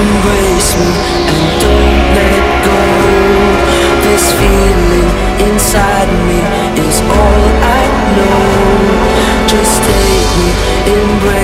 embrace me and don't let go. This feeling inside me is all I know. Just take me, embrace.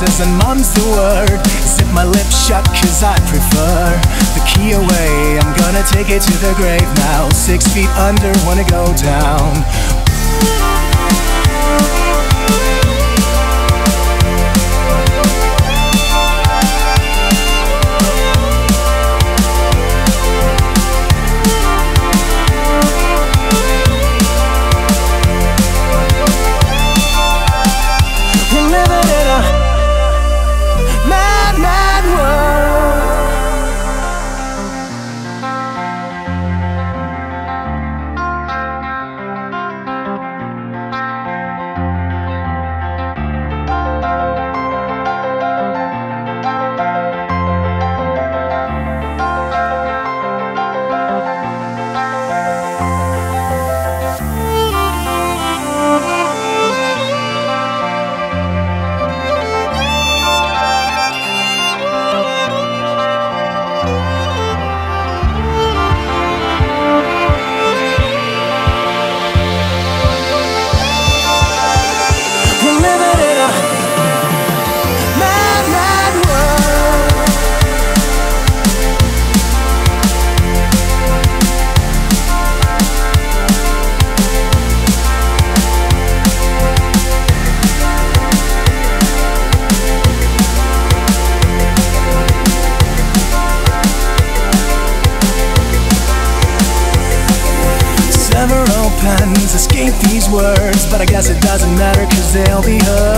Says and mom's the word Zip my lips shut cause I prefer The key away, I'm gonna take it to the grave now. Six feet under, wanna go down. they'll be heard.